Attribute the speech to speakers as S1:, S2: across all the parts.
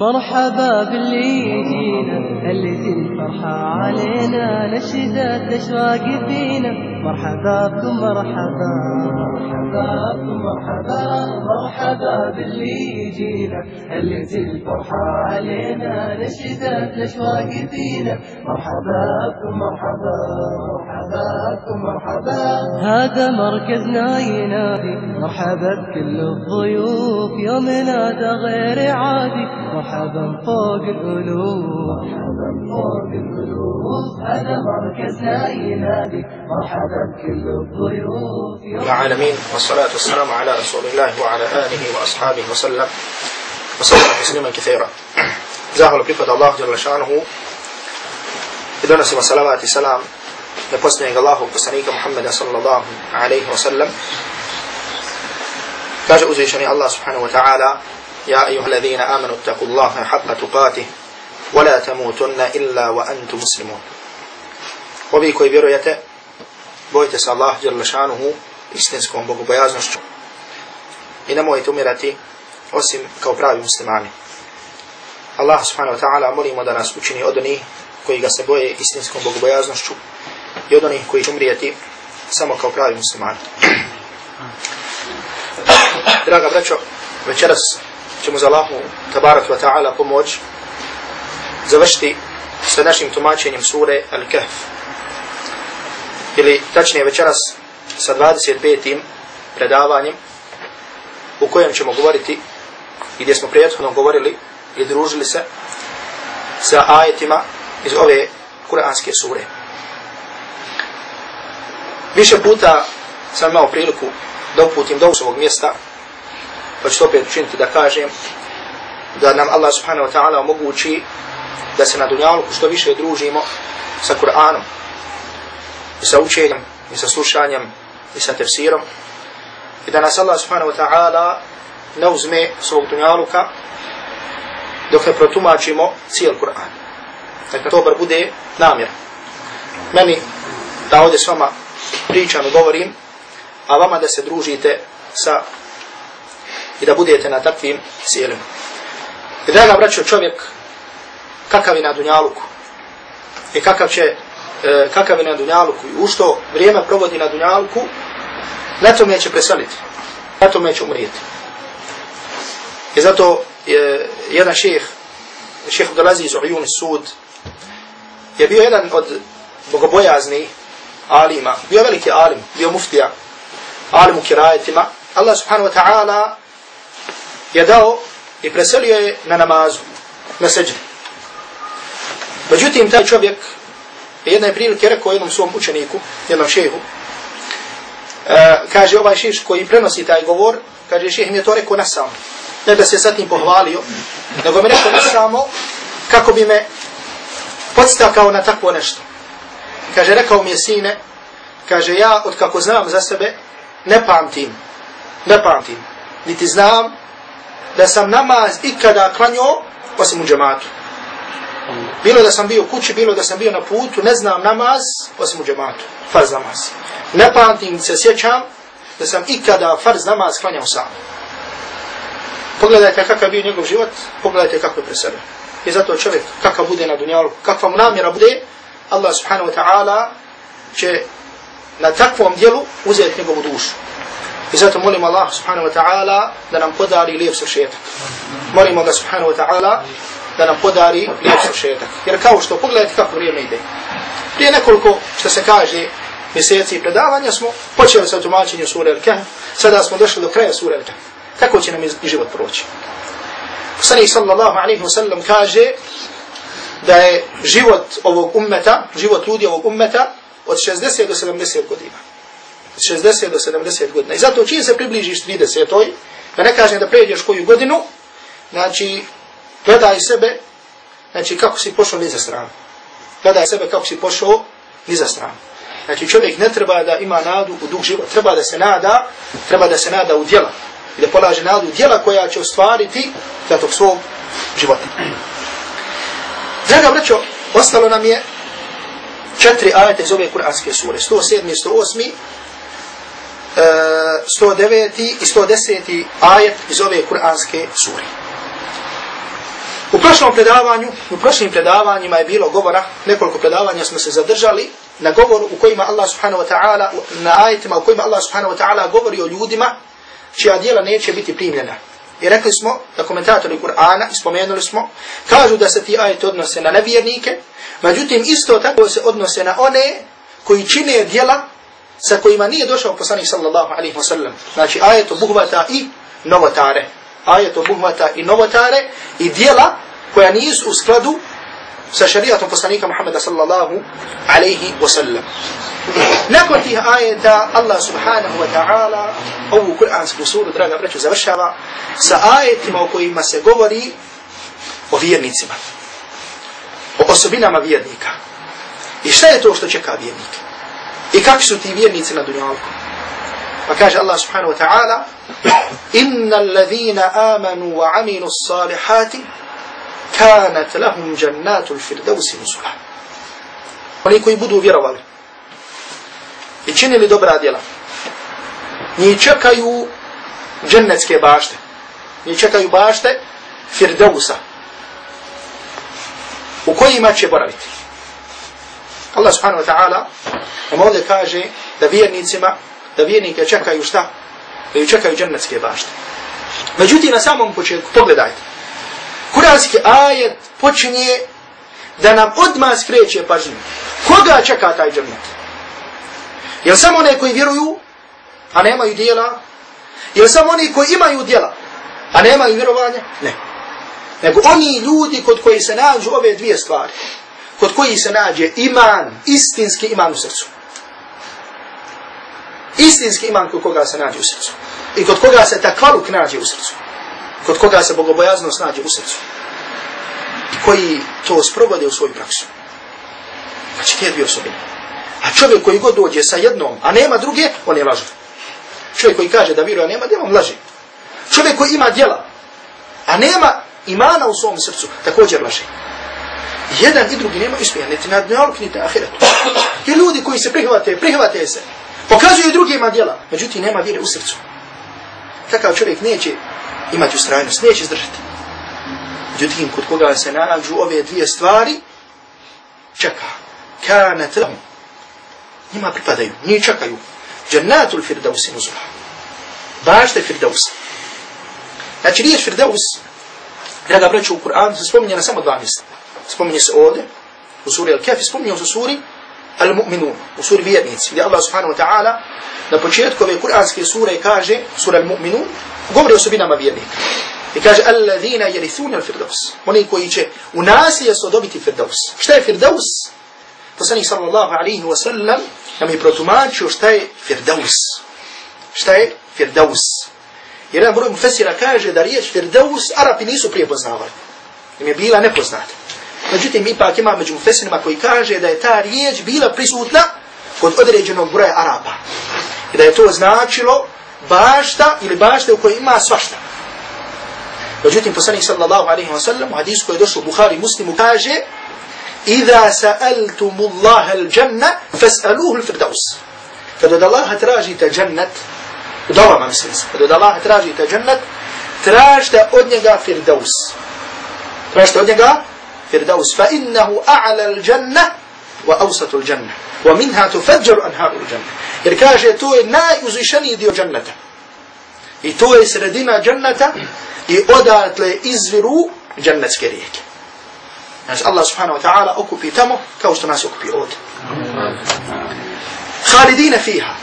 S1: مرحبا باللي يجينا اللي الفرحة علينا نشدت الأشواق فينا مرحبا بكم مرحبا. مرحبا بكم مرحبا. مرحبا باللي يجينا اللي الفرحة علينا نشدت الأشواق فينا مرحبا بكم مرحبا. مرحبا. هذا مركزنا ينادي مرحبا بكل الضيوف يومنا ده غير عادي. مرحبا فوق القلوب. مرحبا فوق القلوب. هذا مركزنا ينادي مرحبا بكل الضيوف
S2: العالمين. والصلاة والسلام على رسول الله وعلى آله وأصحابه وسلم. وسلم تسليما كثيرا. زاهل بفضل الله جل شأنه. i donosimo salavat i na posljednjeg Allahu poslanika Muhammeda sallallahu alaihi wa sallam kaže uzvišeni Allah subhanahu wa ta'ala يا أيها الذين آمنوا اتقوا الله حق تقاته ولا تموتن إلا وأنتم مسلمون وبي koji vjerujete bojite se Allah dželle šanuhu istinskom bogobojaznošću i nemojte umirati osim kao pravi muslimani Allah subhanahu wa ta'ala molimo da nas učini od onih koji ga se boje istinskom bogobojaznošću i od onih koji će umrijeti samo kao pravi muslimani. Draga braćo, večeras ćemo za Allahu tabarak wa ta'ala pomoć završiti sa našim tumačenjem sure Al-Kahf. Ili tačnije večeras sa 25. predavanjem u kojem ćemo govoriti i gdje smo prijethodno govorili i družili se sa ajetima iz ove kuranske sure. Više puta sam imao priliku da uputim do ovog mjesta, pa ću opet učiniti da kažem da nam Allah subhanahu wa ta'ala omogući da se na dunjalku što više družimo sa Kur'anom i sa učenjem i sa slušanjem i sa tefsirom i da nas Allah subhanahu wa ta'ala ne uzme svog dunjaluka dok ne protumačimo cijel Kur'an. Dakle, to bar bude namjer. Meni da ovdje s vama pričam i govorim, a vama da se družite sa i da budete na takvim cijelima. I draga braćo, čovjek kakav je na Dunjaluku i kakav će e, kakav je na Dunjaluku i u što vrijeme provodi na Dunjaluku, na tome će preseliti, na tome će umrijeti. I zato je jedan šeheh, šeheh Abdelaziz Ujun Sud, je bio jedan od bogobojazni alima, bio veliki alim, bio muftija, alim u kirajetima. Allah subhanahu wa ta'ala je dao i preselio je na namazu, na seđu. Međutim, taj čovjek je jedne prilike rekao jednom svom učeniku, jednom šehu, e, kaže ovaj šeš koji prenosi taj govor, kaže šeh mi je to rekao nasamo. Ne da se sad njim pohvalio, nego mi rekao nasamo kako bi me podstakao na takvo nešto. Kaže, rekao mi je sine, kaže, ja od kako znam za sebe, ne pamtim, ne pamtim, niti znam da sam namaz ikada klanio osim u džematu. Bilo da sam bio u kući, bilo da sam bio na putu, ne znam namaz osim u džematu, farz namaz. Ne pamtim, se sjećam da sam ikada farz namaz klanjao sam. Pogledajte kakav bio njegov život, pogledajte kako je pre sebe. I zato čovjek kakav bude na dunjalu, kakva mu namjera bude, Allah subhanahu wa ta'ala će na takvom dijelu uzeti njegovu dušu. I zato molimo Allah subhanahu wa ta'ala da nam podari lijep sršetak. Molimo ga subhanahu wa ta'ala da nam podari lijep sršetak. Jer kao što pogledajte kako vrijeme ide. Prije nekoliko što se kaže mjeseci predavanja smo počeli sa tumačenjem sura Al-Kahf, sada smo došli do kraja sura Al-Kahf. Kako će nam i život proći? Poslanik sallallahu alaihi wa sallam kaže da je život ovog ummeta, život ljudi ovog ummeta od 60 do 70 godina. Od 60 do 70 godina. I zato čim se približiš 30. Da ne kažem da pređeš koju godinu, znači gledaj sebe, znači kako si pošao niza stranu. Gledaj sebe kako si pošao niza stranu. Znači čovjek ne treba da ima nadu u dug život, treba da se nada, treba da se nada u djela i da polaže nadu djela koja će ostvariti za tog svog života. Draga braćo, ostalo nam je četiri ajete iz ove kuranske sure, 107. 108. 109. i 110. ajet iz ove kuranske sure. U prošlom predavanju, u prošlim predavanjima je bilo govora, nekoliko predavanja smo se zadržali na govoru u kojima Allah subhanahu wa ta'ala, na ajetima u kojima Allah subhanahu wa ta'ala govori o ljudima čija dijela neće biti primljena. I rekli smo da komentatori Kur'ana, spomenuli smo, kažu da se ti ajeti odnose na nevjernike, međutim isto tako se odnose na one koji čine djela sa kojima nije došao poslanik sallallahu alaihi wa sallam. Znači ajet obuhvata i novotare. Ajet obuhvata i novotare i djela koja nisu u skladu sa šarijatom poslanika Muhammeda sallallahu alaihi wa sallam. Nakon tih ajeta Allah subhanahu wa ta'ala ovu kur'ansku suru, draga braću, završava sa ajetima u kojima se govori o vjernicima. O osobinama vjernika. I šta je to što čeka vjernike? I kakvi su ti vjernici na dunjalku? Pa kaže Allah subhanahu wa ta'ala Inna alladhina amanu wa aminu salihati kanat lahum jannatu l-firdausi nuzula. Oni koji budu vjerovali i činili dobra djela, njih čekaju džennetske bašte. Njih čekaju bašte Firdausa u kojima će boraviti. Allah subhanahu wa ta'ala nam ovdje kaže da vjernicima, da vjernike čekaju šta? Da ju čekaju džennetske bašte. Međutim, na samom početku, pogledajte. Kuranski ajet počinje da nam odmah skreće pažnju. Koga čeka taj džennet? Jel samo one koji vjeruju, a nemaju dijela? Jel samo oni koji imaju dijela, a nemaju vjerovanja? Ne. Nego oni ljudi kod koji se nađu ove dvije stvari. Kod koji se nađe iman, istinski iman u srcu. Istinski iman kod koga se nađe u srcu. I kod koga se takvaluk nađe u srcu. Kod koga se bogobojaznost nađe u srcu. I koji to sprovode u svoju praksu. Znači, te dvije osobine. A čovjek koji god dođe sa jednom, a nema druge, on je lažan. Čovjek koji kaže da vjeruje, a nema djela, on laže. Čovjek koji ima djela, a nema imana u svom srcu, također laže. Jedan i drugi nema uspjeha, niti na dnjaluk, niti na ahiretu. I ljudi koji se prihvate, prihvate se, pokazuju drugima djela, međutim nema vjere u srcu. Takav čovjek neće imati ustrajnost, neće izdržati. Međutim, kod koga se nađu ove dvije stvari, čeka. Kanat lahum. Njima pripadaju, njih čekaju. Jannatul firdausi nuzula. Bašte firdaus. Znači, riječ firdaus, draga braću u Kur'anu, se spominje na samo dva mjesta. Spominje se ovdje, u suri Al-Kahf, spominje se u suri Al-Mu'minun, u suri Vjernici, gdje Allah subhanahu wa ta'ala na početku ove kur'anske sure kaže, sura Al-Mu'minun, govori o osobinama vjernika. I kaže, alladhina yerithuna al-firdaus. Oni koji će u naslije su dobiti firdaus. Šta je firdaus? Poslanik sallallahu alaihi wa sallam nam je protumačio šta je firdaus. Šta je firdaus? Jedan broj mufesira kaže da riječ firdaus Arapi nisu prije poznavali. Im je bila nepoznata. Međutim, ipak ima među mufesirima koji kaže da je ta riječ bila prisutna kod određenog broja Arapa. I da je to značilo bašta ili bašte u kojoj ima svašta. Međutim, poslanik sallallahu alaihi wa sallam u hadisu koji je došlo u Bukhari muslimu kaže Iza sa'altumu Allahe al-janna fas'aluhu al-firdaus. Kad od Allaha tražite džennet, u dovama mislim se, kada od Allaha tražite džennet, tražite od njega firdaus. Tražite od njega فردوس فإنه أعلى الجنة وأوسط الجنة ومنها تفجر أنهار الجنة. يعني إركاجة تو ناي وزيشني ديو جنة إتو سردين جنة إودات لإزفرو جنة كريك يعني الله سبحانه وتعالى أكفي تمو كوست ناس أكفي أود. خالدين فيها.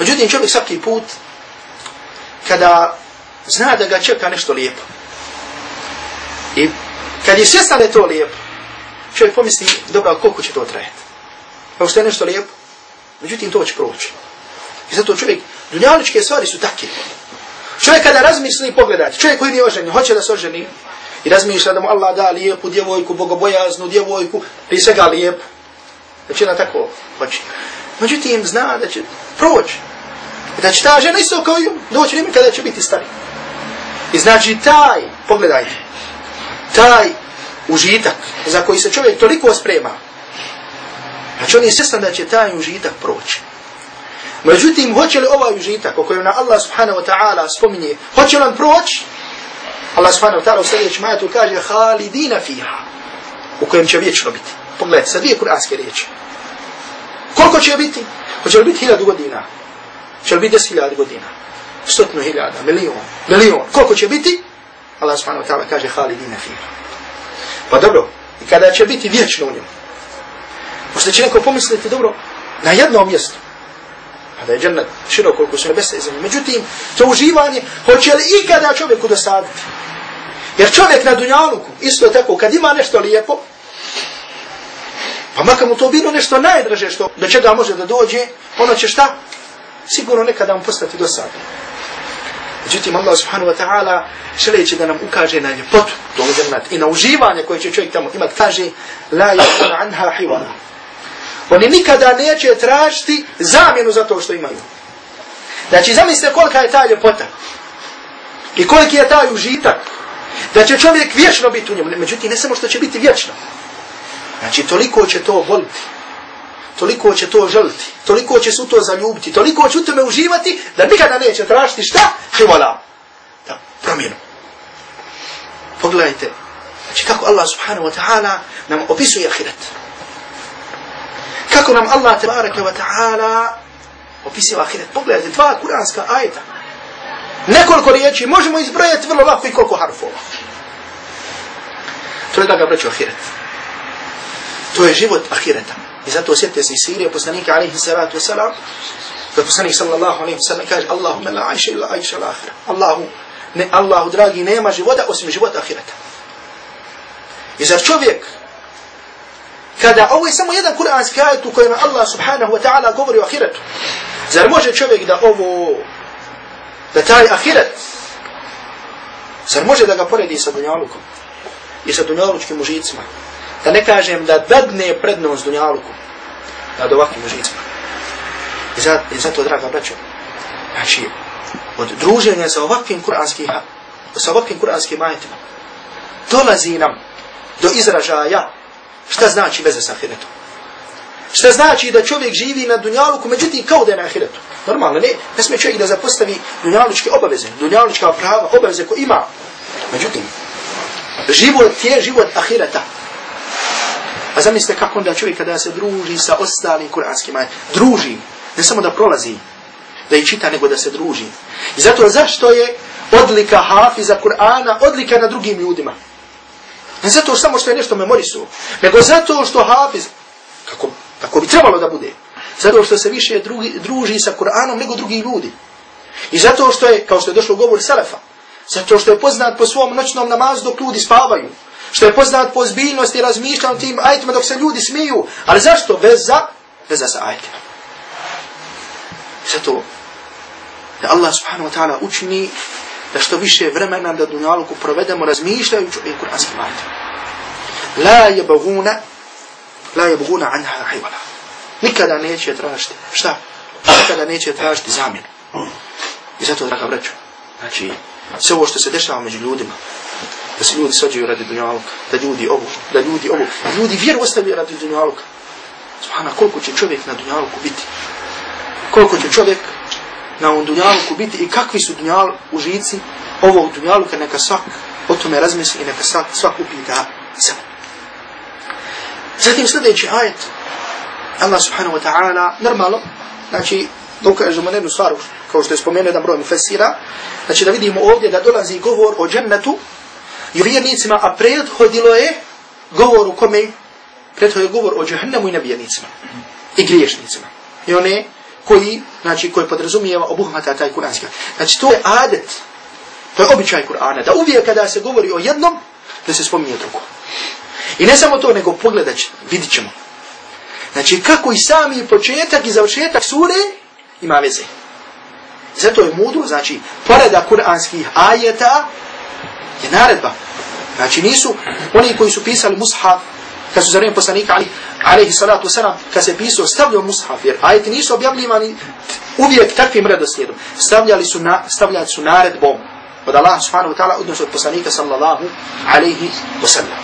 S2: وجود إن شبك سبكي بوت. كذا زنادة قد شكا نشتو ليب. Kad je svjestan je to lijepo, čovjek pomisli, dobro, koliko će to trajati? Pa kao što je nešto lijepo, međutim to će proći. I zato čovjek, dunjaličke stvari su takve. Čovjek kada razmisli i pogledati, čovjek koji nije oženjen, hoće da se oženi, i razmišlja da mu Allah da lijepu djevojku, bogobojaznu djevojku, prije svega lijepu. Da znači, će tako hoće. Međutim, zna da će proći. I da će ta žena isto kao i doći vrijeme kada će biti stari. I znači taj, pogledajte, taj užitak za koji se čovjek toliko sprema, znači on je svjestan da će taj užitak proći. Međutim, hoće li ovaj užitak o kojem na Allah subhanahu wa ta'ala spominje, hoće li on proći? Allah subhanahu wa ta'ala u sljedećem ajetu kaže halidina fiha, u kojem će vječno biti. Pogledajte, sa dvije kuranske riječi. Koliko će biti? Hoće li biti hiljadu godina? Hoće li biti deset hiljada godina? Stotinu hiljada, milion, milion. Koliko će biti? Allah subhanahu wa ta'ala kaže halidina fiha. Pa dobro, i kada će biti vječno u njemu? Možda će neko pomisliti, dobro, na jednom mjestu. A da je džennet širok koliko su nebesa i zemlje. Međutim, to uživanje, hoće li ikada čovjeku dosaditi? Jer čovjek na dunjaluku, isto tako, kad ima nešto lijepo, pa makar mu to bilo nešto najdraže što, do čega može da dođe, ono će šta? Sigurno nekada mu postati dosadno. Međutim, Allah subhanahu wa ta'ala želeći da nam ukaže na ljepotu tog džennata i na uživanje koje će čovjek tamo imati, kaže La yakun anha hivala. Oni nikada neće tražiti zamjenu za to što imaju. Znači, zamislite kolika je ta ljepota. I koliki je taj užitak. Da će čovjek vječno biti u njemu. Međutim, ne samo što će biti vječno. Znači, toliko će to voliti. Toliko će to želiti. Toliko će se u to zaljubiti. Toliko će u tome uživati da nikada neće tražiti šta? Hivala. Da, promjenu. Pogledajte. Znači, kako Allah subhanahu wa ta'ala nam opisuje ahiret kako nam Allah tabaraka wa ta'ala opisuje ahiret. Pogledajte, dva kuranska ajeta. Nekoliko riječi, možemo izbrojati vrlo lako i koliko harfova. To je da ga breću ahiret. To je život ahireta. I zato osjetite se iz Sirije, poslanika alaihi salatu wasalam, da poslanik sallallahu alaihi wasalam kaže Allahumme la ajša illa ajša lahira. Allahu, ne, Allahu dragi, nema života osim života ahireta. I zar čovjek kada ovo je samo jedan kuranski ajet u kojem Allah subhanahu wa ta'ala govori o ahiretu. Zar može čovjek da ovo, da taj ahiret, zar može da ga poredi sa dunjalukom i sa dunjalučkim mužicima? Da ne kažem da dadne prednost dunjaluku nad ovakvim mužicima. I, za, I zato, draga braćo, znači, od druženja sa ovakvim kuranskim, sa ovakvim kuranskim ajetima, dolazi nam do izražaja Šta znači veze sa ahiretom? Šta znači da čovjek živi na dunjaluku, međutim kao da je na ahiretu? Normalno, ne, ne smije čovjek da zapostavi dunjalučke obaveze, dunjalučka prava, obaveze koje ima. Međutim, život je život ahireta. A zamislite kako onda čovjek kada se druži sa ostalim kuranskim ajetima, druži, ne samo da prolazi, da ih čita, nego da se druži. I zato zašto je odlika hafiza Kur'ana, odlika na drugim ljudima? Ne zato što samo što je nešto memorisu, nego zato što hafiz, kako, kako bi trebalo da bude, zato što se više drugi, druži sa Kur'anom nego drugi ljudi. I zato što je, kao što je došlo govor Selefa, zato što je poznat po svom noćnom namazu dok ljudi spavaju, što je poznat po zbiljnosti razmišljanju tim ajitima dok se ljudi smiju, ali zašto? Veza, veza sa ajitima. Zato da Allah subhanahu wa ta'ala učini da što više vremena da dunjaluku provedemo razmišljajući o kuranskim ajetima. La je la je anha hajvala. Nikada neće tražiti, šta? Nikada neće tražiti zamjenu. I zato, draga braću, znači, sve ovo što se dešava među ljudima, da se ljudi sađaju radi dunjaluka, da ljudi ovu, da ljudi ovu, da ljudi vjeru ostavljaju radi dunjaluka. Zvana, koliko će čovjek na dunjaluku biti? Koliko će čovjek na ovom dunjaluku biti i kakvi su dunjal užici ovog dunjaluka, neka svak o tome razmisli i neka svak, svak upita se. Zatim sljedeći ajet, Allah subhanahu wa ta'ala, normalno, znači, dokažemo jednu stvar, kao što je spomenuo jedan broj mufesira, znači da vidimo ovdje da dolazi govor o džennetu i vjernicima, a prethodilo je govor u kome, prethodilo je govor o džehennemu i nevjernicima i griješnicima. I one koji, znači, koji podrazumijeva obuhmata taj kuranski. Znači, to je adet, to je običaj Kur'ana, da uvijek kada se govori o jednom, da se spominje drugo. I ne samo to, nego pogledat ćemo, vidit ćemo. Znači, kako i sami početak i završetak sure ima veze. Zato je mudro, znači, poreda kuranskih ajeta je naredba. Znači, nisu oni koji su pisali mushaf, kad su za vrijeme poslanika ali alaihi salatu wasalam, kad se pisao, stavljao mushaf, jer ajeti nisu objavljivani uvijek takvim redoslijedom. Stavljali su, na, stavljali su naredbom od Allah subhanahu wa ta'ala, odnosno od poslanika sallallahu alaihi wasalam.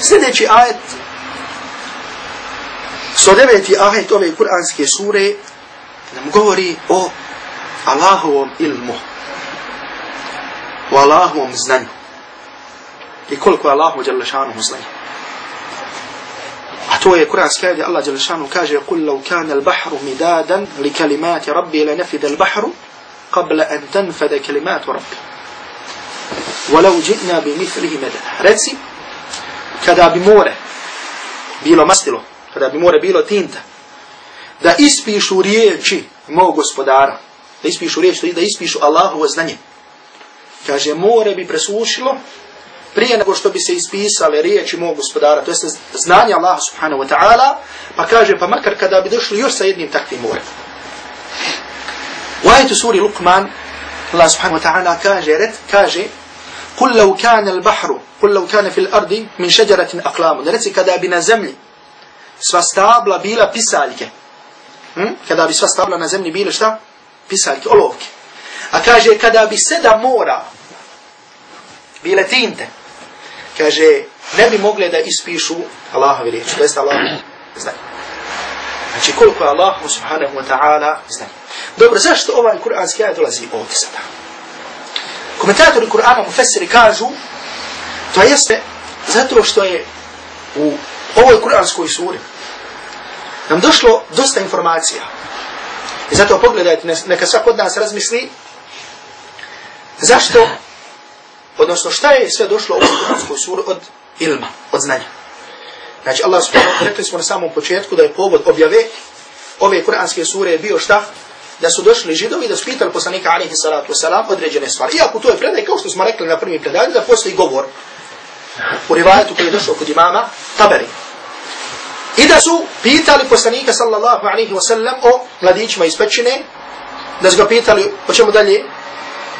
S2: Sljedeći ajet, 109. ajet ove kuranske sure, nam govori o Allahovom ilmu, o Allahovom znanju. i koliko je Allahu Đalešanu znanje. A to je kuranski ajde Allah Đalešanu kaže قُلْ لَوْ كَانَ الْبَحْرُ مِدَادًا لِكَلِمَاتِ رَبِّي لَنَفِدَ الْبَحْرُ قَبْلَ أَنْ تَنْفَدَ كَلِمَاتُ رَبِّي وَلَوْ جِئْنَا بِمِثْلِهِ مَدَدًا Reci, kada bi more bilo mastilo, kada bi more bilo tinta, da ispišu riječi mog gospodara, da ispišu riječi, da ispišu Allahovo znanje. Kaže, more bi presušilo prije nego što bi se ispisale riječi mog gospodara, to jeste znanje Allaha subhanahu wa ta'ala, pa kaže, pa makar kada bi došli još sa jednim takvim morem. U ajetu suri Luqman, Allah subhanahu wa ta'ala kaže, red, kaže, قل لو كان البحر قل لو كان في الأرض من شجرة أقلام reci kada bi na zemlji sva stabla bila pisaljke hm? kada bi sva stabla na a kaže kada bi sedam mora bile tinte kaže ne bi mogle da ispišu Allahovi riječi to jest Allah znanje znači koliko je Allah subhanahu wa ta'ala znanje dobro zašto ovaj kuranski ajat dolazi ovdje sada? Komentatori Kur'ana mufessiri kažu to jeste zato što je u ovoj kuranskoj suri nam došlo dosta informacija. I zato pogledajte neka svak od nas razmisli zašto odnosno šta je sve došlo u kuranskoj suri od ilma, od znanja znači Allah subhanahu rekli smo na samom početku da je povod objave ove kuranske sure bio šta da su došli židovi da su pitali poslanika alihi salatu wasalam određene stvari. Iako to je predaj, kao što smo rekli na prvi predaj, da postoji govor u rivajetu koji je došao kod imama Taberi. I da su pitali poslanika sallallahu alihi wasallam o mladićima iz pećine, da su ga pitali o čemu dalje,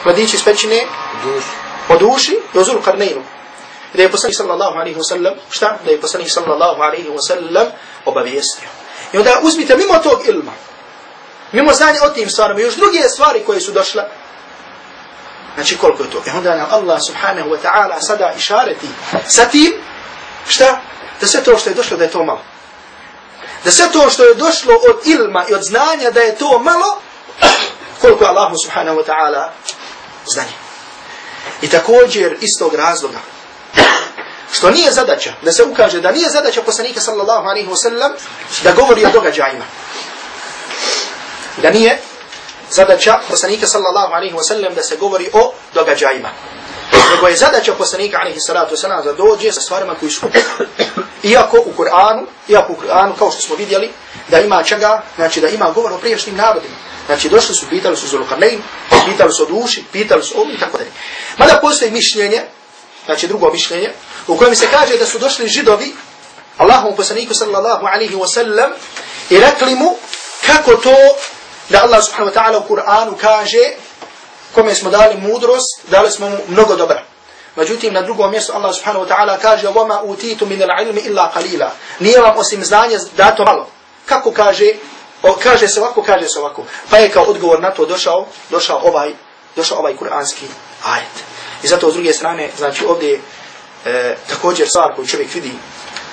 S2: mladići iz pećine, o duši i o zulu karneinu. Da je poslanik sallallahu alaihi wasallam, šta? Da je poslanik sallallahu alaihi wasallam obavijestio. I onda uzmite mimo tog ilma, mimo znanja o tim stvarima, još druge stvari koje su došle, znači koliko je to. I onda nam Allah subhanahu wa ta'ala sada išareti sa tim, šta? Da sve to što je došlo, da je to malo. Da sve to što je došlo od ilma i od znanja, da je to malo, koliko je Allah subhanahu wa ta'ala znanje. I također istog razloga, što nije zadaća, da se ukaže da nije zadaća poslanika sallallahu alaihi wa sallam, da govori o događajima da nije zadaća poslanika sallallahu alaihi wa sallam da se govori o događajima. Nego je zadaća poslanika alaihi salatu wasallam da dođe sa stvarima koji su Iako u Kur'anu, iako u Kur'anu, kao što smo vidjeli, da ima čega, znači da ima govor o priješnjim narodima. Znači došli su, pitali su Zulukarnein, pitali su o duši, pitali su o i tako dalje. Mada postoji mišljenje, znači drugo mišljenje, u kojem se kaže da su došli židovi, Allahom poslaniku sallallahu alaihi wa sallam, i rekli mu kako to da Allah subhanahu wa ta'ala u Kur'anu kaže kome smo dali mudrost, dali smo mu mnogo dobra. Međutim, na drugom mjestu Allah subhanahu wa ta'ala kaže وَمَا أُوتِيتُ مِنَ الْعِلْمِ إِلَّا قَلِيلًا Nije vam osim znanja dato malo. Kako kaže? O, kaže se ovako, kaže se ovako. Pa je kao odgovor na to došao, došao ovaj, došao ovaj kuranski ajet. I zato s druge strane, znači ovdje e, također stvar koju čovjek vidi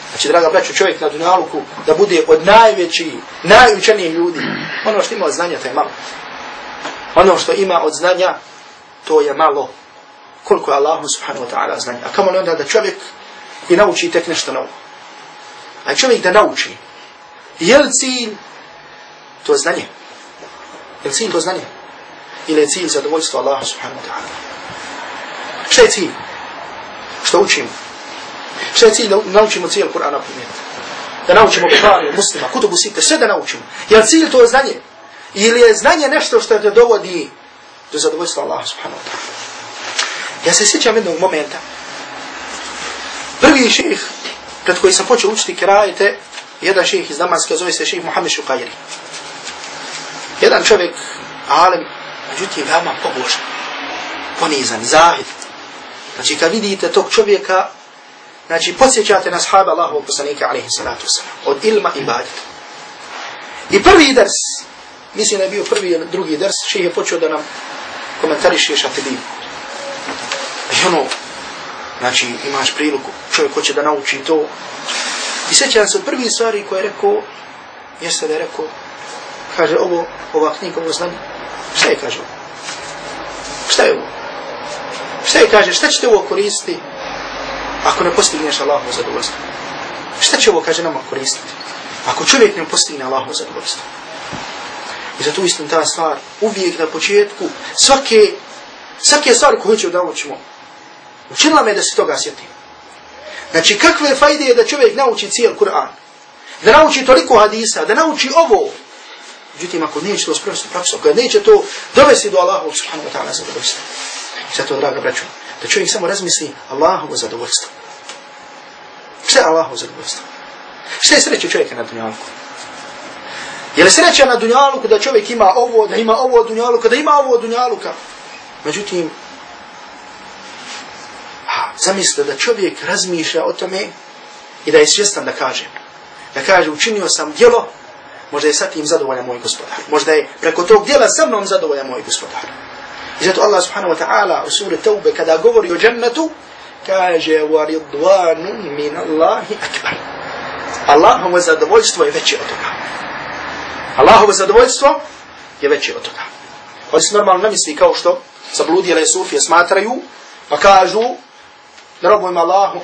S2: Znači, draga braću, čovjek na dunjaluku da bude od najveći, najučenijih ljudi. Ono što ima od znanja, to je malo. Ono što ima od znanja, to je malo. Koliko je Allah subhanahu wa ta'ala znanja. A kamo onda da čovjek i nauči tek nešto novo. A čovjek da nauči. Je li cilj to znanje? Je li cilj to znanje? Ili je cilj zadovoljstvo Allah subhanahu wa ta'ala? Šta je cilj? Što učimo? Šta je cilj da naučimo cijel Kur'an na primjer? Da naučimo Bukhari, muslima, kutubu site, sve da naučimo. Je li cilj to znanje? Ili je znanje nešto što te dovodi do zadovoljstva Allaha subhanahu wa ta'ala? Ja se sjećam jednog momenta. Prvi ših pred koji sam počeo učiti kirajete, jedan ših iz Damaska, zove se ših Muhammed Šukajri. Jedan čovjek, alim, međutim, veoma pobožan, ponizan, zahid. Znači, kad vidite tog čovjeka, Znači, podsjećate na sahaba Allahovog poslanika, alaihi salatu wasalam, od ilma i badita. I prvi ders, mislim da je bio prvi ili drugi ders, še je počeo da nam komentariše šatibiju. I ono, znači, imaš priliku, čovjek hoće da nauči to. I sjećam se od prvi stvari koje je rekao, jeste da je rekao, kaže ovo, ova knjiga, ovo znanje, šta je kaže ovo? Šta je ovo? Šta je kaže, šta ćete ovo koristiti? ako ne postigneš Allahovo zadovoljstvo. Šta će ovo, kaže, nama koristiti? Ako čovjek ne postigne Allahovo zadovoljstvo. I zato istim ta stvar, uvijek na početku, svake, svake stvari koje hoću da učimo, učinila me da se toga sjetim. Znači, kakve fajde je da čovjek nauči cijel Kur'an? Da nauči toliko hadisa, da nauči ovo. Međutim, ako neće to sprovesti u praksu, ako neće to dovesti do Allaha subhanahu wa ta'ala zadovoljstva. I zato, draga braću, da čovjek samo razmisli Allahovo zadovoljstvo. Šta je Allahovo zadovoljstvo? Šta je sreće čovjeka na dunjalku? Je li sreća na dunjaluku da čovjek ima ovo, da ima ovo od dunjaluka, da ima ovo od dunjaluka? Međutim, zamislite da čovjek razmišlja o tome i da je svjestan da kaže. Da kaže, učinio sam djelo, možda je sa tim zadovoljan moj gospodar. Možda je preko tog djela sa mnom zadovoljan moj gospodar. I zato Allah subhanahu wa ta'ala u suri Taube kada govori o džennetu, kaže, wa min Allahi akbar. Allahovo zadovoljstvo je veće od toga. Allahovo zadovoljstvo je veće od toga. Oni se normalno ne misli kao što zabludjele sufije smatraju, pa kažu, ne robujemo Allahu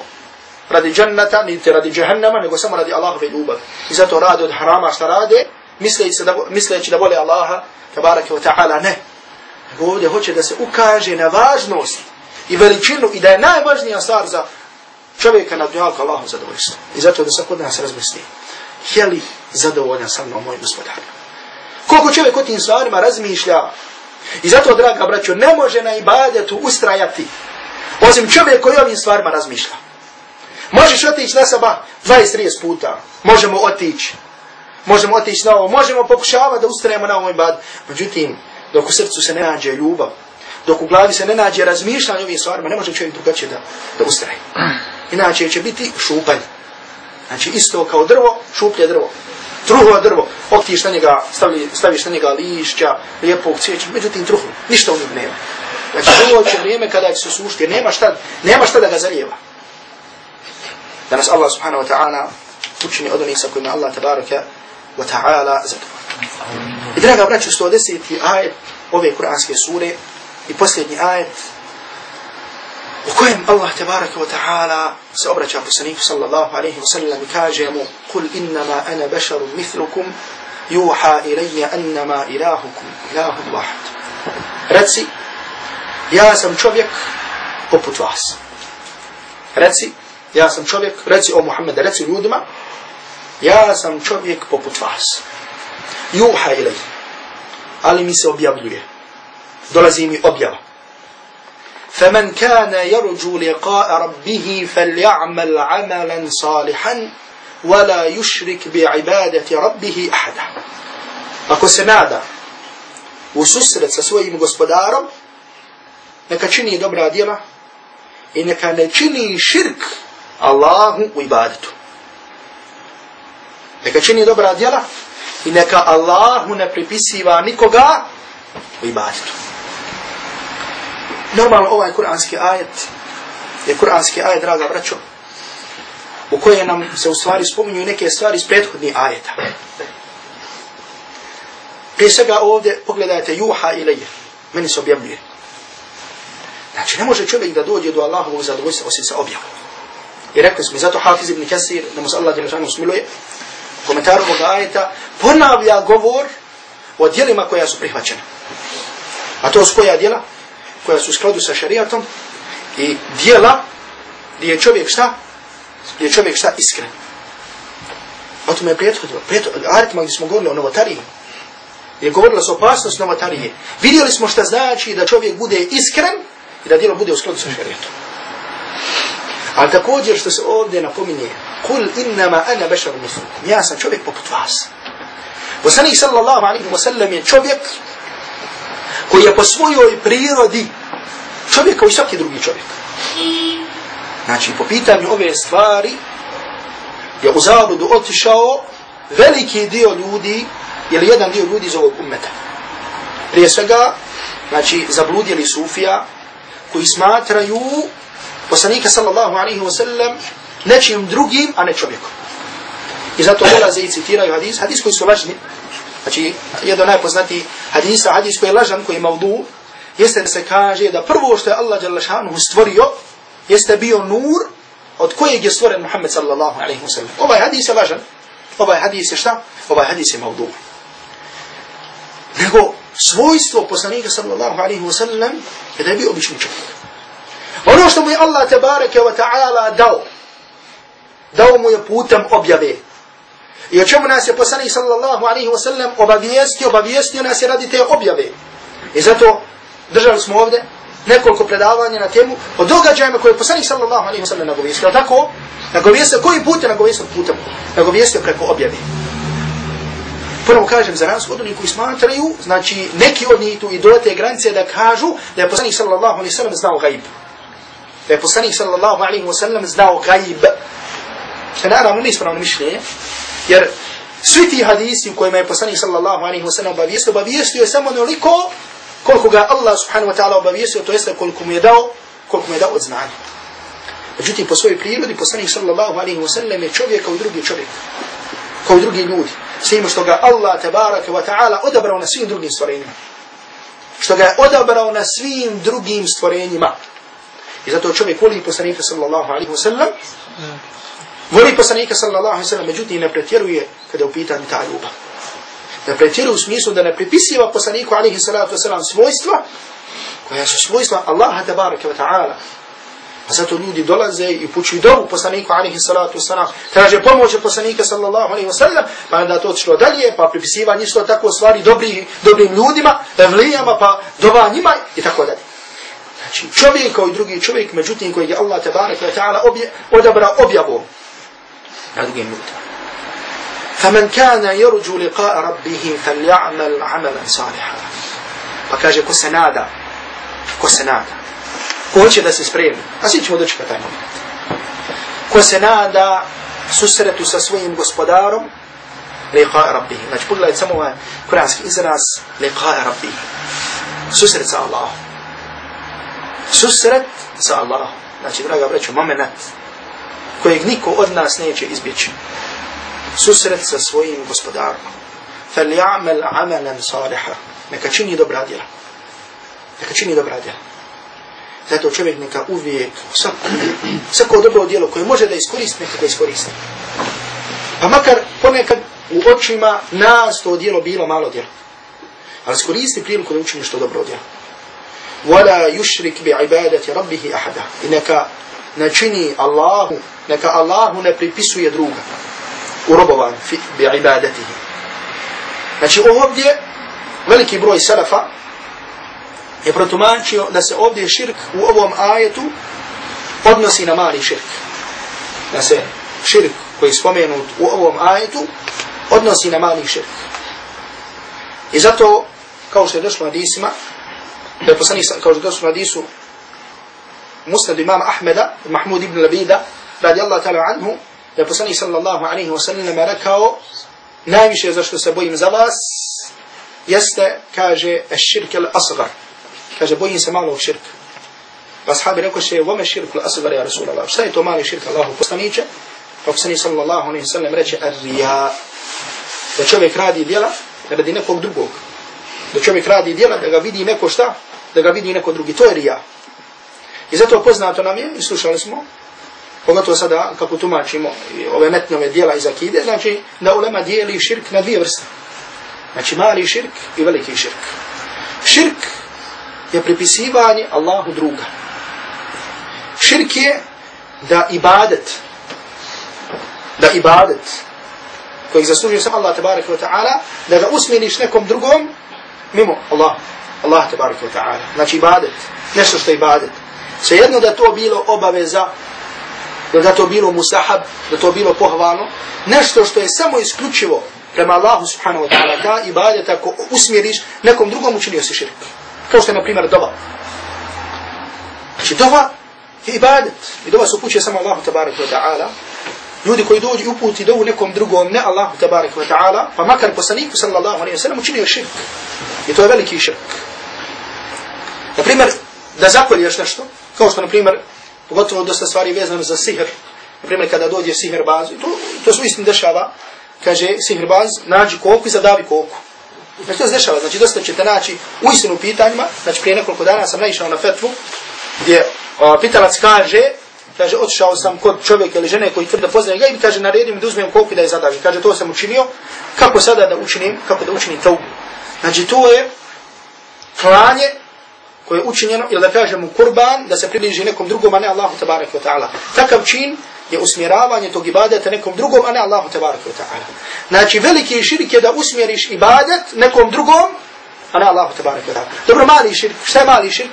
S2: radi dženneta, niti radi džehennema, nego samo radi Allahove ljubav. I zato rade od harama šta rade, misleći da, misleći da vole Allaha, tabaraka wa ta'ala, ne. Nego ovdje hoće da se ukaže na važnost i veličinu i da je najvažnija stvar za čovjeka na dunjalku Allahom zadovoljstvo. I zato da se kod nas razmisli. Je li zadovoljan sa mnom moj gospodar? Koliko čovjek o tim stvarima razmišlja I zato, draga braćo, ne može na ibadetu ustrajati osim čovjek koji ovim stvarima razmišlja. Možeš otići na saba 20-30 puta. Možemo otići. Možemo otići na ovo. Možemo pokušavati da ustrajemo na ovom ibadu. Međutim, dok u srcu se ne nađe ljubav, dok u glavi se ne nađe razmišljanje ovim stvarima, ne može čovjek drugačije da, da ustraje. Inače će biti šupalj. Znači isto kao drvo, šuplje drvo. Truhlo drvo, otiš na njega, stavi, staviš na njega lišća, lijepog cvijeća, međutim truhlo, ništa u njim nema. Znači bilo će vrijeme kada će se sušti, nema šta, nema šta da ga zarijeva. Da nas Allah subhanahu wa ta'ala učini od onih sa kojima Allah tabaraka wa ta'ala zadovoljno. I draga braću, 110. ajet ove kuranske sure i posljednji ajet u kojem Allah tabaraka wa ta'ala se obraća poslaniku sallallahu alaihi wa sallam i kaže mu Kul innama ana basharum mithlukum juha ilaija annama ilahukum ilahum vahad. Reci, ja sam čovjek poput vas. Reci, ja sam čovjek, reci o Muhammed, reci ljudima, ja sam čovjek poput vas. Juha ilaija. Ali mi se objavljuje. Dolazi mi objava. فمن كان يرجو لقاء ربه فليعمل عملا صالحا ولا يشرك بعبادة ربه أحدا Ako se nada u susret sa svojim gospodarom, neka čini dobra djela i neka ne čini širk Allahu u ibadetu. Neka čini dobra djela i neka Allahu ne pripisiva nikoga u ibadetu. Normalno ovaj kuranski ajet je kuranski ajet, draga braćo, u koje nam se u stvari spominju neke stvari iz prethodnih ajeta. Prije svega ovdje pogledajte juha ilaje, meni se objavljuje. Znači, ne može čovjek da dođe do Allahovog zadovoljstva osim sa objavom. I rekli smo, zato Hafiz ibn Kasir, da mu se Allah djelašanu smiluje, komentar ovog ajeta, ponavlja govor o dijelima koja su prihvaćena. A to su koja dijela? koja su u skladu sa šarijatom i dijela gdje je čovjek šta? Gdje je čovjek šta iskren. O tome je prethodilo. Aritma gdje smo govorili o novotariji. Je govorila se opasnost novotarije. Vidjeli smo šta znači da čovjek bude iskren i da dijelo bude u skladu sa šarijatom. A također što se ovdje napominje, kul innama ana bešar mislukum, ja sam čovjek poput vas. Poslanik sallallahu alaihi wa sallam je čovjek koji je po svojoj prirodi čovjek kao i svaki drugi čovjek. Znači, po pitanju ove stvari je u zabludu otišao veliki dio ljudi ili jedan dio ljudi iz ovog ummeta. Prije svega, znači, zabludjeli sufija koji smatraju poslanika sallallahu alaihi wa sallam nečim drugim, a ne čovjekom. I zato dolaze i citiraju hadis, hadis koji su važni, Znači, jedan najpoznatiji hadisa, hadis koji je lažan, koji je mavdu, jeste da se kaže da prvo što je Allah Đalašanu stvorio, jeste bio nur od kojeg je stvoren Muhammed sallallahu alaihi wa sallam. Ovaj hadis je važan. Ovaj hadis je šta? Ovaj hadis je mavdu. Nego svojstvo poslanika sallallahu alaihi wa sallam je da je bio obični čovjek. Ono što mu je Allah tebareke wa ta'ala dao, dao mu je putem objave. I o čemu nas je poslanik sallallahu alaihi wa sallam obavijestio, obavijestio nas je radi te objave. I zato držali smo ovdje nekoliko predavanja na temu o događajima koje je poslanik sallallahu alaihi wa sallam nagovijestio. Tako, nagovijestio, koji put je nagovijestio putem? Nagovijestio preko objave. Prvo kažem za nas, od onih koji smatraju, znači neki od njih tu i do te granice da kažu da je poslanik sallallahu alaihi wa sallam znao gaib. Da je poslanik sallallahu alaihi wa sallam znao gaib. Što naravno nispravno mišljenje, jer svi ti hadisi u kojima je poslanik sallallahu alaihi wa sallam obavijestio, obavijestio je samo onoliko koliko ga Allah subhanahu wa ta'ala obavijestio, to jeste koliko mu je dao, koliko mu je dao od znanja. Međutim, po svojoj prirodi, poslanik sallallahu alaihi wa sallam je čovjek kao drugi čovjek, kao drugi ljudi. S tim što ga Allah tabaraka wa ta'ala odabrao na svim drugim stvorenjima. Što ga je odabrao na svim drugim stvorenjima. I zato čovjek voli poslanika sallallahu alaihi wa sallam, voli poslanika sallallahu alaihi wa sallam, međutim ne pretjeruje kada je u pitanju ta ljubav Ne pretjeruje u smislu da ne pripisiva poslaniku alihi salatu wasalam svojstva koja su svojstva Allaha tabaraka wa ta'ala. A zato ljudi dolaze i pućuju dovu poslaniku alihi salatu wasalam, traže pomoć od poslanika sallallahu alihi wasallam, pa onda to odšlo dalje, pa pripisiva isto tako stvari dobri, dobrim ljudima, evlijama, pa dova njima i tako dalje. Znači čovjek kao i drugi čovjek, međutim kojeg je Allah tabaraka wa ta'ala obje, odabrao objavom na drugim ljudima. فمن كان يرجو لقاء ربه فليعمل عملا صالحا pa kaže ko se nada ko se nada ko hoće da se spremi a svi ćemo doći taj moment ko se nada susretu sa svojim gospodarom liqa rabbih znači pogledajte samo ovaj kuranski izraz liqa rabbih susret sa Allah susret sa Allahom. znači draga braćo moment kojeg niko od nas neće izbjeći susret sa svojim gospodarom. Fel ja'mel amalan saliha. Neka čini dobra djela. Neka čini dobra djela. Zato čovjek neka uvijek, svako, svako dobro djelo koje može da iskoristi, neka ga iskoristi. Pa makar ponekad u očima nas to djelo bilo malo djelo. Ali iskoristi priliku da učini što dobro djelo. Yushrik bi ibadati rabbihi ahada. I neka načini Allahu, neka Allahu ne pripisuje druga urobovan fi, bi ibadatihi. Znači ovdje veliki broj salafa je protumačio da se ovdje širk u ovom ajetu odnosi na mali širk. Da se širk koji je spomenut u ovom ajetu odnosi na mali širk. I zato, kao što je došlo na hadisima, da je poslani, kao što na hadisu musnadu imama Ahmeda, Mahmud ibn Labida, radi Allah ta'ala anhu, da je poslanik sallallahu alaihi wa sallam rekao najviše zašto se bojim za vas jeste, kaže, širk al asgar. Kaže, bojim se malog širka. Pa sahabi rekao se, vome širk al asgar, ja Rasulallah. Šta je to mali širk Allahu poslaniće? Pa poslanik sallallahu alaihi wa sallam reče, ar rija. Da čovjek radi djela, radi nekog drugog. Da čovjek radi djela, da ga vidi neko šta? Da ga vidi neko drugi. To je rija. I zato poznato nam je, i slušali smo, pogotovo sada kako tumačimo ove metnove dijela iz akide, znači da ulema dijeli širk na dvije vrste. Znači mali širk i veliki širk. Širk je pripisivanje Allahu druga. Širk je da ibadet, da ibadet, kojeg zaslužuje sam Allah tabaraka wa ta'ala, da ga usmiriš nekom drugom, mimo Allah, Allah tabaraka wa ta'ala. Znači ibadet, nešto što je ibadet. Svejedno da to bilo obaveza da to bilo musahab, da to bilo pohvalno, nešto što je samo isključivo prema Allahu subhanahu wa ta'ala, ta ibadet ako usmjeriš nekom drugom učinio si širk. Kao što je, na primjer, doba. Znači, doba je ibadet. I doba se upućuje samo Allahu tabaraka wa ta'ala. Ljudi koji dođu i uputi dovu nekom drugom, ne Allahu tabaraka wa ta'ala, pa makar poslaniku sallallahu alaihi wa sallam učinio širk. I to je veliki širk. Na primjer, da zakolješ nešto, kao što, na primjer, Pogotovo dosta stvari vezano za sihr. Naprimjer, kada dođe sihr baz, to, to su istin dešava, kaže sihr baz, nađi koku i zadavi koku. Znači to se dešava, znači dosta ćete naći u istinu pitanjima, znači prije nekoliko dana sam naišao na fetvu, gdje o, pitalac kaže kaže, otišao sam kod čovjeka ili žene koji tvrda poznaje ga i kaže, naredio mi da uzmem koliko da je zadavi. Kaže, to sam učinio, kako sada da učinim, kako da učinim taubu. Znači, to je klanje koje je učinjeno, ili da kažemo kurban, da se približi nekom drugom, a ne Allahu tabarak wa ta'ala. Takav čin je usmjeravanje tog ibadeta nekom drugom, a ne Allahu tabarak wa ta'ala. Znači, veliki širik je da usmjeriš ibadet nekom drugom, a ne Allahu tabarak wa ta'ala. Dobro, mali širk, šta je mali širk?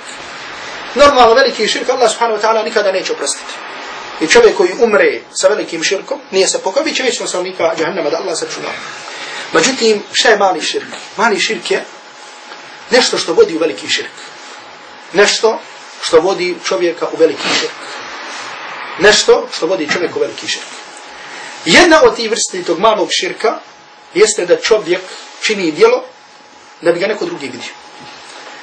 S2: Normalno, veliki širk Allah subhanahu wa ta'ala nikada neće oprostiti. I čovjek koji umre sa velikim širkom, nije se pokao, bit će već naslovnika džahannama da Allah sačuva. Međutim, šta je mali širk? Mali širk je nešto što vodi u veliki širk. Nešto što vodi čovjeka u veliki širk. Nešto što vodi čovjeka u veliki širk. Jedna od tih vrsti tog malog širka jeste da čovjek čini dijelo da bi ga neko drugi vidio.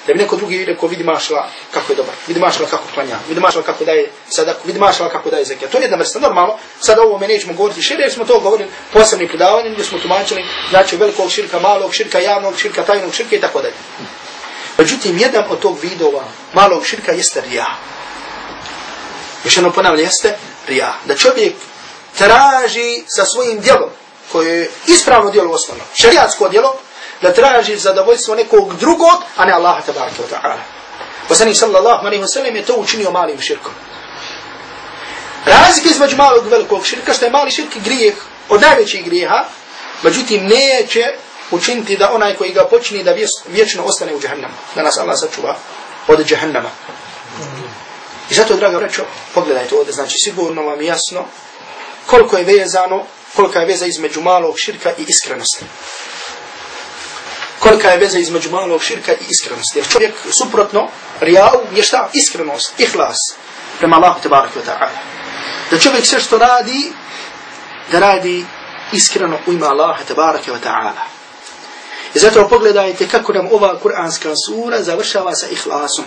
S2: Da bi neko drugi rekao, vidi mašala kako je dobar, vidi mašala kako klanja, vidi mašala kako daje sadaku, vidi mašala kako daje zekija. To je jedna vrsta, normalno, sada ovo me nećemo govoriti šire, jer smo to govorili posebni predavanjem, gdje smo tumačili, znači velikog širka, malog širka, javnog širka, tajnog širka i tako dalje. Međutim, jedan od tog vidova malog širka jeste rija. Još jednom ponavlja jeste rija. Da čovjek traži sa svojim djelom, koje je ispravno djelo osnovno, šarijatsko djelo, da traži zadovoljstvo nekog drugog, a ne Allaha tabaraka wa ta'ala. Poslanik sallallahu alaihi wa sallam je to učinio malim širkom. Razlika između malog i velikog širka, što je mali širk grijeh od najvećih grijeha, međutim neće učiniti da onaj koji ga počini da vječno ostane u džahnama. Da nas Allah sačuva od džahnama. I zato, draga vrećo, pogledajte ovdje, znači sigurno vam jasno koliko je vezano, kolika je veza između malog širka i iskrenosti kolika je veza između malog širka i iskrenosti. Jer čovjek suprotno, rijavu je šta? Iskrenost, ihlas, prema Allahu tabarak wa ta'ala. Da čovjek sve što radi, da radi iskreno u ima Allaha tabarak wa ta'ala. I zato pogledajte kako nam ova kuranska sura završava sa ihlasom.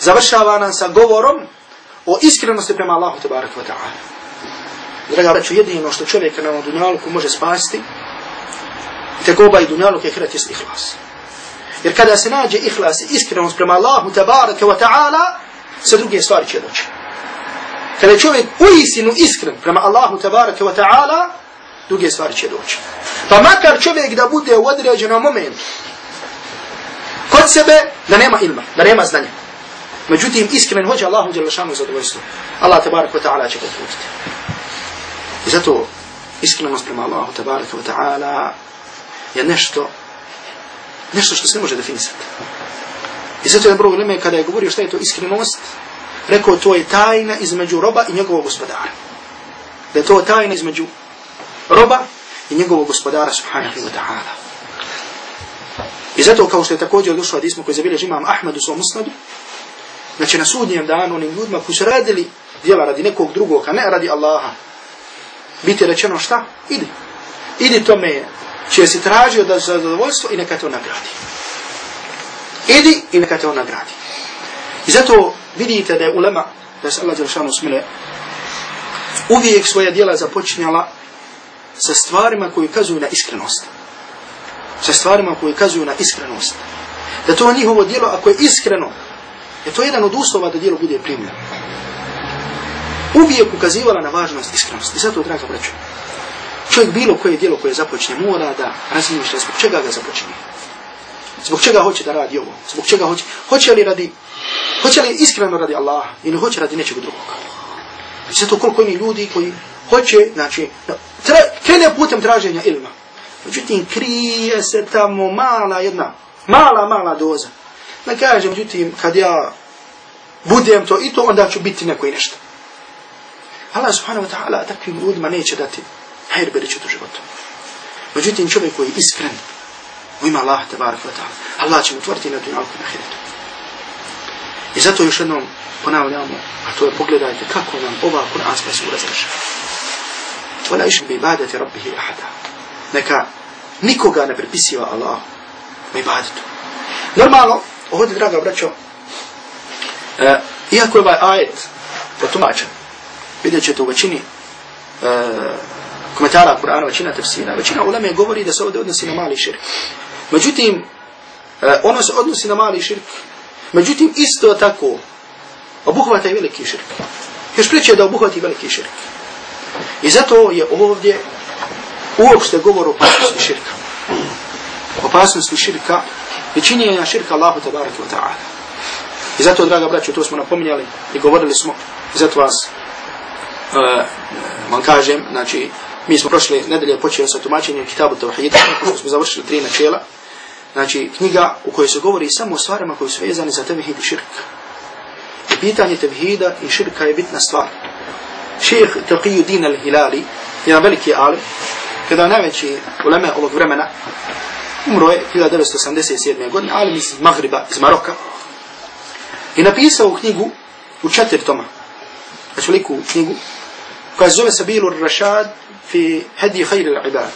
S2: Završava nam sa govorom o iskrenosti prema Allahu tabarak wa ta'ala. Draga braću, jedino što čovjeka na dunjalku može spasti, tegoba i dunjaluk i ahiret jest ihlas. Jer kada se nađe ihlas i iskrenost prema Allahu tabaraka wa ta'ala, sa druge stvari će doći. Kada je čovjek uistinu iskren prema Allahu tabaraka wa ta'ala, druge stvari će doći. Pa makar čovjek da bude u određenom momentu kod sebe da nema ilma, da nema znanja. Međutim, iskren hoće Allahu djelašanu zadovoljstvo. Allah tabaraka wa ta'ala će ga truditi. I zato iskrenost prema Allahu tabaraka wa ta'ala je nešto nešto što se ne može definisati. I zato je broj vreme kada je govorio šta je to iskrenost, rekao to je tajna između roba i njegovog gospodara. Da je to tajna između roba i njegovog gospodara subhanahu wa ta'ala. I zato kao što je također došlo hadismo koji zabilje imam Ahmed u svom usnadu, znači na sudnjem danu onim ljudima koji su radili djela radi nekog drugog, a ne radi Allaha, biti rečeno šta? Idi. Idi tome će si tražio da za zadovoljstvo i neka te on nagradi. Idi i neka te on nagradi. I zato vidite da je ulema, da se Allah Đelšanu smile, uvijek svoja djela započinjala sa stvarima koji kazuju na iskrenost. Sa stvarima koji kazuju na iskrenost. Da to njihovo djelo, ako je iskreno, je to jedan od uslova da djelo bude primljeno. Uvijek ukazivala na važnost iskrenosti. I zato, draga braću, čovjek bilo koje djelo koje započne mora da razmišlja zbog čega ga započne. Zbog čega hoće da radi ovo? Zbog čega hoće? Hoće li radi, hoće li iskreno radi Allaha ili hoće radi nečeg drugog? I znači, zato koliko oni ljudi koji hoće, znači, tra, krene putem traženja ilma. Međutim, krije se tamo mala jedna, mala, mala doza. Ne kažem, međutim, kad ja budem to i to, onda ću biti neko i nešto. Allah subhanahu wa ta'ala takvim ljudima neće dati hajr beričet u životu. Međutim, čovjek koji je iskren, u ima Allah, tabarak wa ta'ala, Allah će mu tvrti na dunjalku na hiretu. I zato još jednom ponavljamo, a to je pogledajte kako nam ova kuranska sura završa. Vala išem bi ibadati rabbihi ahada. Neka nikoga ne pripisiva Allah u ibadetu. Normalno, ovdje, draga braćo, uh, iako je ovaj ajet protumačen, vidjet ćete u većini uh, komentara Kur'ana, većina tefsira, većina uleme govori da se ovdje odnosi na mali širk. Međutim, e, ono se odnosi na mali širk, međutim, isto tako, obuhvata i veliki širk. Još priče da obuhvati veliki širk. I zato je ovdje uopšte govor o opasnosti širka. Opasnosti širka i činjenja širka Allahu tabaraka wa ta'ala. I zato, draga braćo, to smo napominjali i govorili smo, i zato vas uh, vam kažem, znači, mi smo prošle nedelje počeli sa tumačenjem Kitabu Tawhida, pošto smo završili tri načela, znači, knjiga u kojoj se govori samo o stvarima koji su vezani za tevhid i širk. I pitanje tevhida i širka je bitna stvar. Šejh Taqiyuddin al-Hilali, jedan veliki alim, kada najveći uleme ovog vremena, umro je 1987. godine, alim iz Magriba, iz Maroka, i napisao knjigu u četiri toma, znači veliku knjigu, koja se zove Sabilu Rashad fi hedi khayri al-ibad.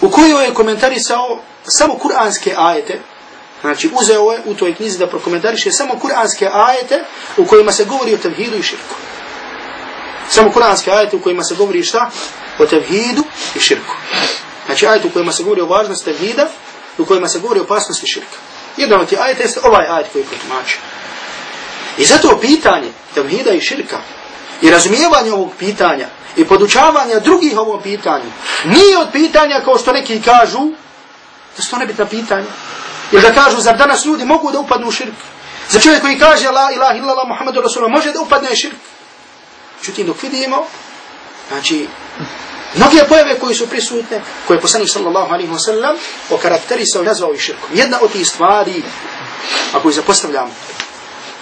S2: U kojoj je komentarisao samo kuranske ajete, znači uzeo je u toj knjizi da prokomentariše samo kuranske ajete u kojima se govori o tevhidu i širku. Samo kuranske ajete u kojima se govori šta? O tevhidu i širku. Znači ajete u kojima se govori o važnosti tevhida u kojima se govori o opasnosti širka. Jedan od tih ajeta jeste ovaj ajet koji protumačio. I zato pitanje tevhida i širka i razumijevanje ovog pitanja i podučavanje drugih ovom pitanju nije od pitanja kao što neki kažu da su to nebitna pitanja. Jer da kažu, zar danas ljudi mogu da upadnu u širk? Za čovjek koji kaže la ilaha illallah Muhammedu Rasulullah može da upadne u širk? Čutim, dok vidimo, znači, mnoge pojave koji su prisutne, koje je poslanik sallallahu alaihi wa sallam okarakterisao i nazvao i širkom. Jedna od tih stvari, ako ih zapostavljamo,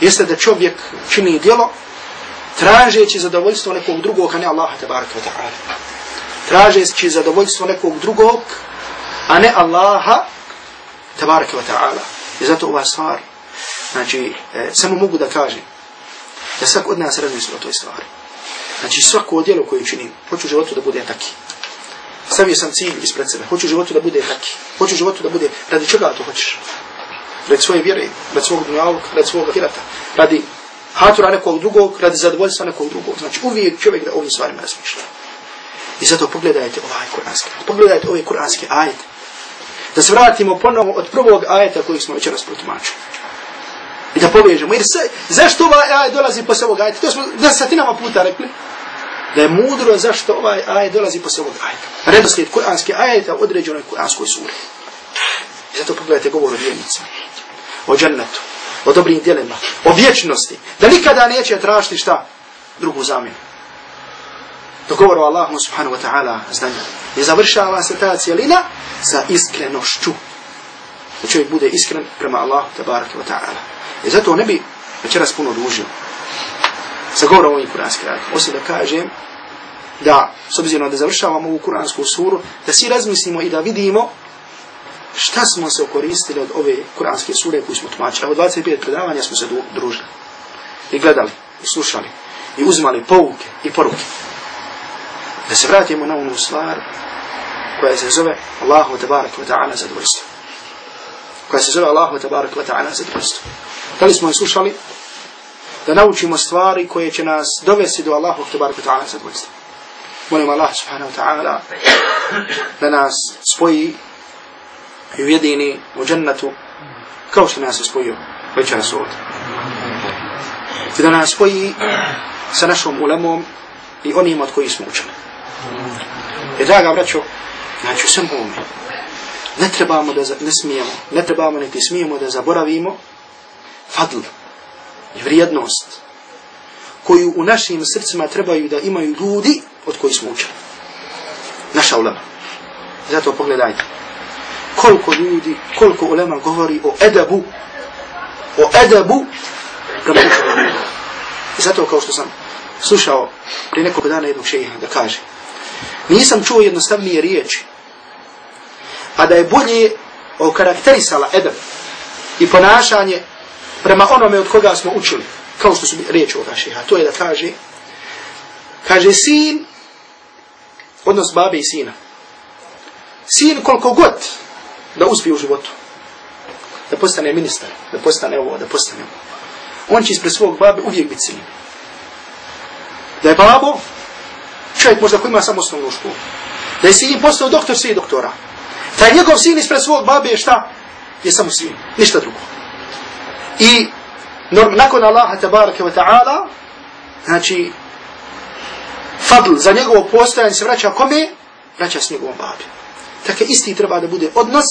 S2: jeste da čovjek čini djelo tražeći zadovoljstvo nekog drugog, a ne Allaha tabaraka wa ta'ala. Tražeći zadovoljstvo nekog drugog, a ne Allaha tabaraka wa ta'ala. I zato ova stvar, znači, e, samo mogu da kažem, da svak od nas razmisli o toj stvari. Znači, svako djelo koje činim, hoću životu da bude taki. Stavio sam cilj ispred sebe, hoću životu da bude taki. Hoću životu da bude, radi čega to hoćeš? Radi svoje vjere, radi svog dunjavog, radi svog hirata, radi hatura nekog drugog, radi zadovoljstva nekog drugog. Znači, uvijek čovjek da ovim stvarima razmišlja. I zato pogledajte ovaj kuranski, pogledajte ovaj kuranski ajet. Da se vratimo ponovo od prvog ajeta kojeg smo večeras protumačili. I da povežemo. Jer se, zašto ovaj ajet dolazi posle ovog ajeta? To smo desetinama puta rekli. Da je mudro zašto ovaj ajet dolazi posle ovog ajeta. Redoslijed kuranski ajeta u određenoj kuranskoj suri. I zato pogledajte govor o vjernicama. O džennetu. O dobrim djelima. O vječnosti. Da nikada neće tražiti šta? Drugu zamjenu. To govor o Allahu subhanahu wa ta'ala znanja. I završava se ta cijelina sa iskrenošću. Da čovjek bude iskren prema Allahu tabaraka wa ta'ala. I zato ne bi večeras puno dužio sa govorom ovim kuranskim ajatom. Osim da kažem da, s obzirom da završavamo ovu kuransku suru, da svi razmislimo i da vidimo šta smo se koristili od ove kuranske sure koju smo tumačili. Evo 25 predavanja smo se družili i gledali i slušali i uzmali pouke i poruke. Da se vratimo na onu stvar koja se zove Allahu tabarak wa ta'ala zadovoljstvo. Koja se zove Allahu tabarak wa ta'ala zadovoljstvo. Da li smo je slušali? Da naučimo stvari koje će nas dovesti do Allahu tabarak wa ta'ala zadovoljstva. Molim Allah subhanahu wa ta'ala da nas spoji i ujedini u džennetu kao što nas je spojio večeras ovdje. I da nas spoji sa našom ulemom i onim od koji smo učili. I e, draga braćo, znači u svem ovome, ne trebamo da ne smijemo, ne trebamo niti smijemo da zaboravimo fadl i vrijednost koju u našim srcima trebaju da imaju ljudi od koji smo učili. Naša ulema. Zato pogledajte koliko ljudi, koliko ulema govori o edabu, o edabu prema. I zato kao što sam slušao prije nekog dana jednog šeha da kaže, nisam čuo jednostavnije riječi, a da je bolje okarakterisala edab i ponašanje prema onome od koga smo učili, kao što su riječi ovoga šeha, to je da kaže, kaže sin, odnos babe i sina. Sin koliko god da uspije u životu, da postane ministar, da postane ovo, da postane ovo, on će ispred svog babe uvijek biti sin. Da je babo, čovjek možda koji ima samo osnovnu školu, da je sin postao doktor svih doktora, taj njegov sin ispred svog babe je šta? Je samo sin, ništa drugo. I nakon Allaha tabaraka wa ta'ala, znači, fadl za njegovo postojanje se vraća kome? Vraća s njegovom babi. Dakle, isti treba da bude odnos,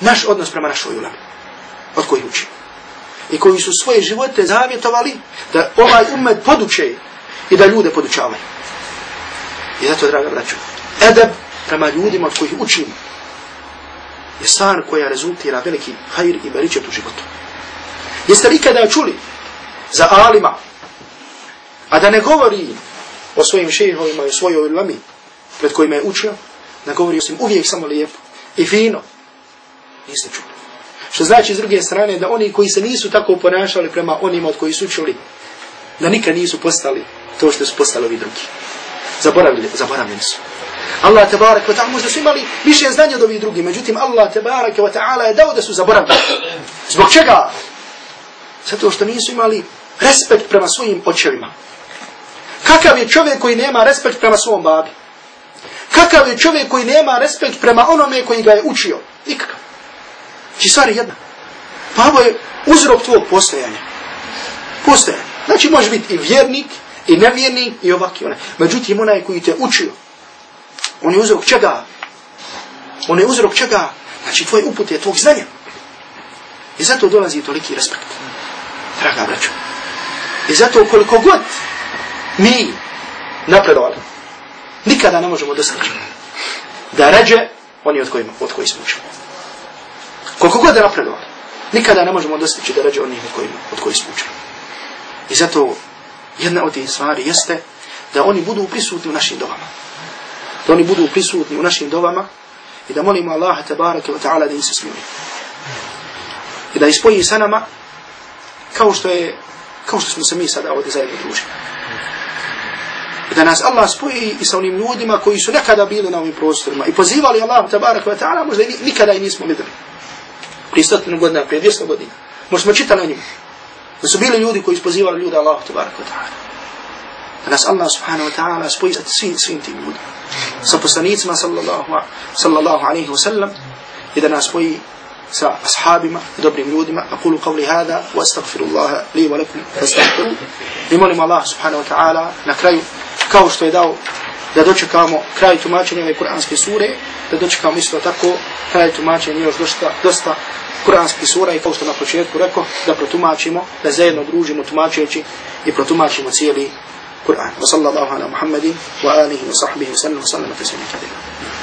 S2: naš odnos prema našoj ulami, od koji učimo. I koji su svoje živote zavjetovali da ovaj umet poduče i da ljude podučavaju. I zato, draga braću, edeb prema ljudima od kojih učimo je stvar koja rezultira veliki hajr i beričet u životu. Jeste li kada čuli za alima, a da ne govori o svojim šehovima i svojoj lami pred kojima je učio, da govori osim uvijek samo lijepo i fino, niste čuli. Što znači s druge strane da oni koji se nisu tako ponašali prema onima od koji su čuli, da nikad nisu postali to što su postali ovi drugi. Zaboravili, zaboravljeni su. Allah tebarak wa ta'ala možda su imali više znanja od ovih drugi, međutim Allah tebarak wa ta'ala je dao da su zaboravljeni. Zbog čega? Zato što nisu imali respekt prema svojim očevima. Kakav je čovjek koji nema respekt prema svom babi? Kakav je čovjek koji nema respekt prema onome koji ga je učio? Nikakav. Či znači, stvar je jedna. Babo je uzrok tvog postojanja. Postojanje. Znači može biti i vjernik, i nevjernik, i ovak i onaj. Međutim, onaj koji te učio, on je uzrok čega? On je uzrok čega? Znači tvoj upute, je znanja. I zato dolazi toliki respekt. Draga braćo. I zato koliko god mi napredovali, nikada ne možemo dostići da ređe oni od kojima, od koji smo učili. Koliko god da napredovali, nikada ne možemo dostići da ređe oni od kojima, od koji smo učili. I zato jedna od tih stvari jeste da oni budu prisutni u našim dovama. Da oni budu prisutni u našim dovama i da molimo Allaha tabaraka wa ta'ala da im se smiri. I da ispoji sa nama kao što je kao što smo se mi sada ovdje zajedno družili. I da nas Allah spoji i sa onim ljudima koji su nekada bili na ovim prostorima i pozivali Allah tabarak wa ta'ala, možda nikada i nismo videli. Prije stotinu godina, prije dvjesto godina. Možda smo čitali o njima. Da su bili ljudi koji pozivali ljude Allah tabarak wa ta'ala. Da nas Allah subhanahu wa ta'ala spoji sa svim, svim tim ljudima. Sa poslanicima sallallahu, sallallahu alaihi wa sallam i da nas spoji sa ashabima, dobrim ljudima, aqulu qavli hada, wa astaghfirullaha li wa lakum, fastaghfiru. I molim Allah subhanahu wa ta'ala na kraju, kao što je dao da dočekamo kraj tumačenja ove kuranske sure, da dočekamo isto tako kraj tumačenja još dosta, dosta kuranskih sura i kao što na početku rekao, da protumačimo, da zajedno družimo tumačeći i protumačimo cijeli Kur'an. Wa sallallahu ala Muhammadin wa alihi wa sahbihi wa sallam wa sallam wa sallam wa sallam